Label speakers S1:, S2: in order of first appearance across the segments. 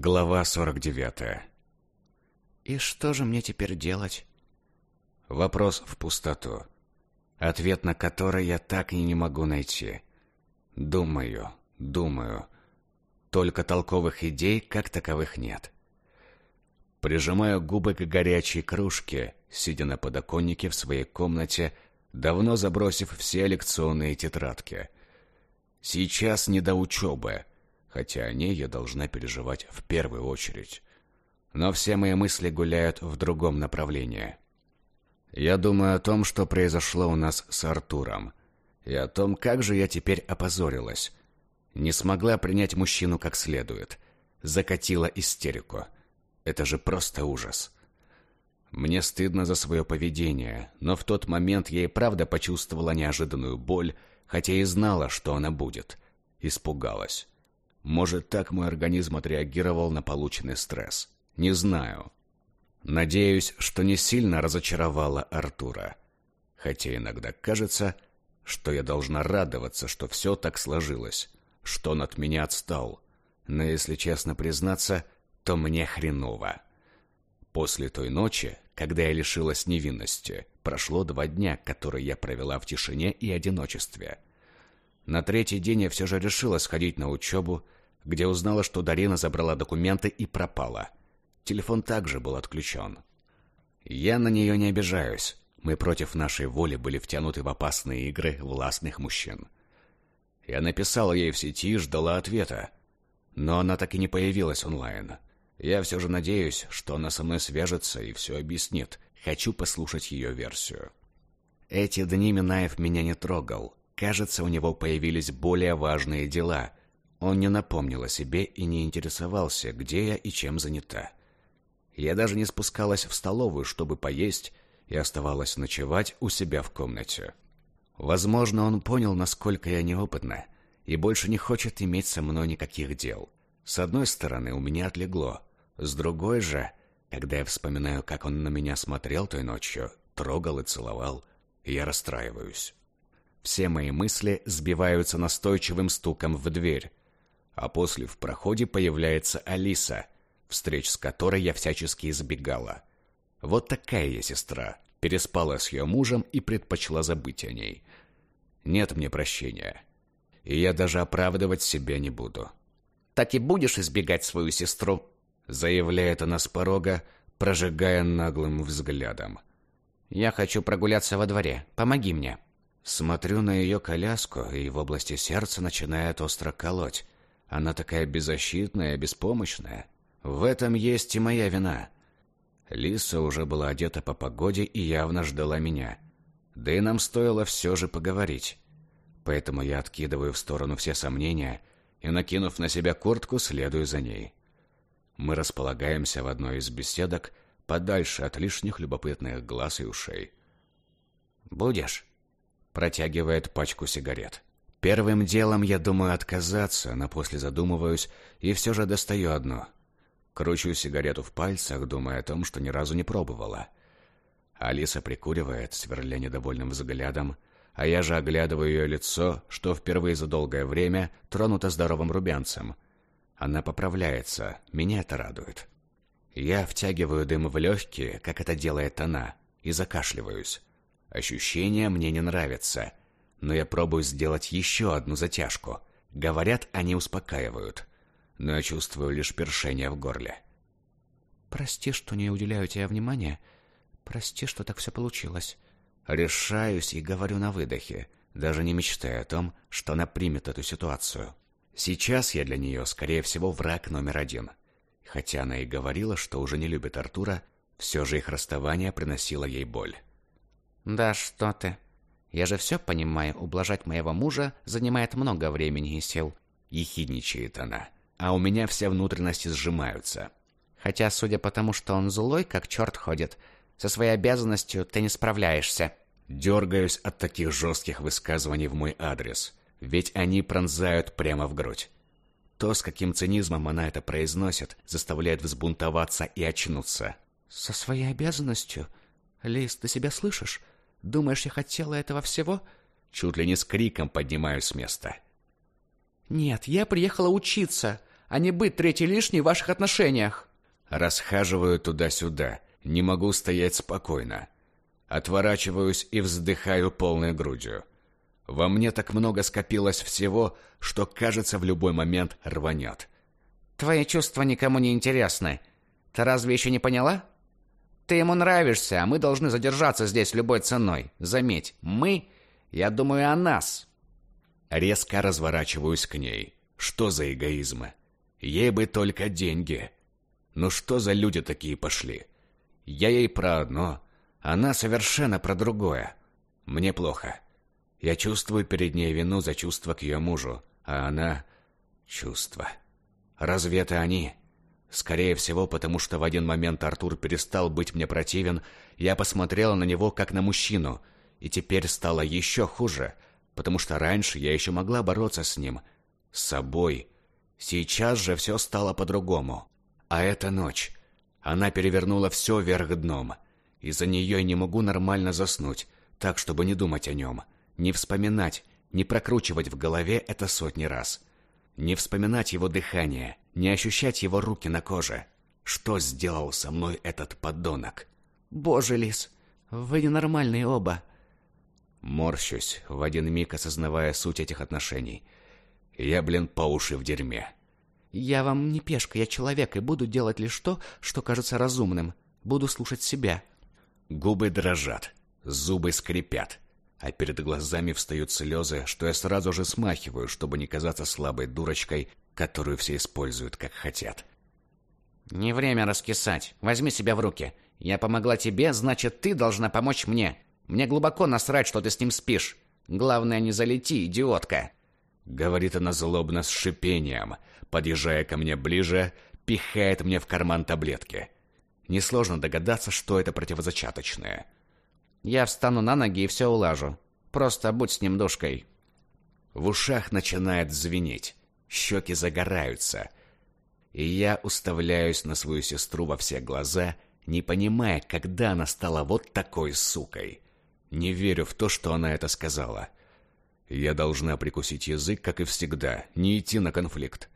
S1: Глава 49.
S2: И что же мне теперь делать?
S1: Вопрос в пустоту. Ответ на который я так и не могу найти. Думаю, думаю. Только толковых идей как таковых нет. Прижимаю губы к горячей кружке, сидя на подоконнике в своей комнате, давно забросив все лекционные тетрадки. Сейчас не до учебы, хотя о ней я должна переживать в первую очередь. Но все мои мысли гуляют в другом направлении. Я думаю о том, что произошло у нас с Артуром, и о том, как же я теперь опозорилась. Не смогла принять мужчину как следует. Закатила истерику. Это же просто ужас. Мне стыдно за свое поведение, но в тот момент я и правда почувствовала неожиданную боль, хотя и знала, что она будет. Испугалась. Может, так мой организм отреагировал на полученный стресс. Не знаю. Надеюсь, что не сильно разочаровала Артура. Хотя иногда кажется, что я должна радоваться, что все так сложилось, что он от меня отстал. Но если честно признаться, то мне хреново. После той ночи, когда я лишилась невинности, прошло два дня, которые я провела в тишине и одиночестве. На третий день я все же решила сходить на учебу, где узнала, что Дарина забрала документы и пропала. Телефон также был отключен. Я на нее не обижаюсь. Мы против нашей воли были втянуты в опасные игры властных мужчин. Я написала ей в сети и ждала ответа. Но она так и не появилась онлайн. Я все же надеюсь, что она со мной свяжется и все объяснит. Хочу послушать ее версию. Эти дни Минаев меня не трогал. Кажется, у него появились более важные дела, он не напомнил о себе и не интересовался, где я и чем занята. Я даже не спускалась в столовую, чтобы поесть, и оставалась ночевать у себя в комнате. Возможно, он понял, насколько я неопытна, и больше не хочет иметь со мной никаких дел. С одной стороны, у меня отлегло. С другой же, когда я вспоминаю, как он на меня смотрел той ночью, трогал и целовал, я расстраиваюсь. Все мои мысли сбиваются настойчивым стуком в дверь, а после в проходе появляется Алиса, встреч с которой я всячески избегала. Вот такая я сестра. Переспала с ее мужем и предпочла забыть о ней. Нет мне прощения. И я даже оправдывать себя не буду.
S2: «Так и будешь избегать свою сестру?»
S1: Заявляет она с порога, прожигая наглым взглядом.
S2: «Я хочу прогуляться во дворе. Помоги мне».
S1: Смотрю на ее коляску, и в области сердца начинает остро колоть. Она такая беззащитная, беспомощная. В этом есть и моя вина. Лиса уже была одета по погоде и явно ждала меня. Да и нам стоило все же поговорить. Поэтому я откидываю в сторону все сомнения и, накинув на себя куртку, следую за ней. Мы располагаемся в одной из беседок, подальше от лишних любопытных глаз и ушей.
S2: «Будешь?»
S1: Протягивает пачку сигарет. Первым делом я думаю отказаться, но после задумываюсь и все же достаю одну. Кручу сигарету в пальцах, думая о том, что ни разу не пробовала. Алиса прикуривает, сверля недовольным взглядом, а я же оглядываю ее лицо, что впервые за долгое время тронуто здоровым румянцем. Она поправляется, меня это радует. Я втягиваю дым в легкие, как это делает она, и закашливаюсь. Ощущения мне не нравятся, но я пробую сделать еще одну затяжку. Говорят, они успокаивают. Но я чувствую лишь першение в горле.
S2: «Прости, что не уделяю тебе внимания. Прости, что так все получилось».
S1: Решаюсь и говорю на выдохе, даже не мечтая о том, что она примет эту ситуацию. Сейчас я для нее, скорее всего, враг номер один. Хотя она и говорила, что уже не любит Артура, все же их расставание приносило ей боль.
S2: «Да что ты», я же все понимаю, ублажать моего мужа занимает много времени и сил.
S1: Ехидничает она. А у меня все внутренности сжимаются.
S2: Хотя, судя по тому, что он злой, как черт ходит, со своей обязанностью ты не справляешься.
S1: Дергаюсь от таких жестких высказываний в мой адрес. Ведь они пронзают прямо в грудь. То, с каким цинизмом она это произносит, заставляет взбунтоваться и очнуться.
S2: «Со своей обязанностью? Лиз, ты себя слышишь? Думаешь, я хотела этого всего?
S1: Чуть ли не с криком поднимаюсь с места.
S2: Нет, я приехала учиться, а не быть третий лишней в ваших отношениях.
S1: Расхаживаю туда-сюда, не могу стоять спокойно. Отворачиваюсь и вздыхаю полной грудью. Во мне так много скопилось всего, что, кажется, в любой момент рванет.
S2: Твои чувства никому не интересны. Ты разве еще не поняла? Ты ему нравишься, а мы должны задержаться здесь любой ценой. Заметь, мы, я думаю о нас.
S1: Резко разворачиваюсь к ней. Что за эгоизмы? Ей бы только деньги. Ну что за люди такие пошли? Я ей про одно, она совершенно про другое. Мне плохо. Я чувствую перед ней вину за чувства к ее мужу, а она... чувства. Разве это они? Скорее всего, потому что в один момент Артур перестал быть мне противен, я посмотрела на него как на мужчину, и теперь стало еще хуже, потому что раньше я еще могла бороться с ним, с собой. Сейчас же все стало по-другому. А эта ночь, она перевернула все вверх дном. Из-за нее я не могу нормально заснуть, так, чтобы не думать о нем, не вспоминать, не прокручивать в голове это сотни раз. Не вспоминать его дыхание, не ощущать его руки на коже. Что сделал со мной этот подонок?
S2: Боже, Лис, вы ненормальные оба.
S1: Морщусь, в один миг осознавая суть этих отношений. Я, блин, по уши в дерьме.
S2: Я вам не пешка, я человек, и буду делать лишь то, что кажется разумным. Буду слушать себя.
S1: Губы дрожат, зубы скрипят, а перед глазами встают слезы, что я сразу же смахиваю, чтобы не казаться слабой дурочкой, которую все используют как хотят.
S2: Не время раскисать. Возьми себя в руки. Я помогла тебе, значит, ты должна помочь мне. Мне глубоко насрать, что ты с ним спишь. Главное, не залети, идиотка.
S1: Говорит она злобно с шипением, подъезжая ко мне ближе, пихает мне в карман таблетки. Несложно догадаться, что это противозачаточное.
S2: Я встану на ноги и все улажу. Просто будь с ним душкой.
S1: В ушах начинает звенеть щеки загораются. И я уставляюсь на свою сестру во все глаза, не понимая, когда она стала вот такой сукой. Не верю в то, что она это сказала. Я должна прикусить язык, как и всегда, не идти на конфликт.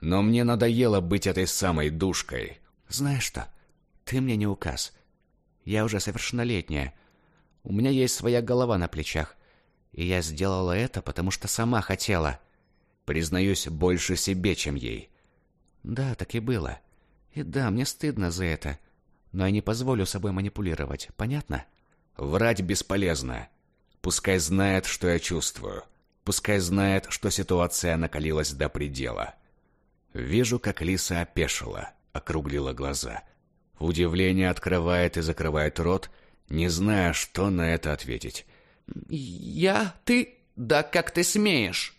S1: Но мне надоело быть этой самой душкой.
S2: Знаешь что? Ты мне не указ. Я уже совершеннолетняя. У меня есть своя голова на плечах. И я сделала это, потому что сама хотела.
S1: Признаюсь, больше себе, чем ей.
S2: Да, так и было. И да, мне стыдно за это. Но я не позволю собой манипулировать, понятно?
S1: Врать бесполезно. Пускай знает, что я чувствую. Пускай знает, что ситуация накалилась до предела. Вижу, как Лиса опешила, округлила глаза. В удивлении открывает и закрывает рот, не зная, что на это ответить.
S2: «Я? Ты? Да как ты смеешь?»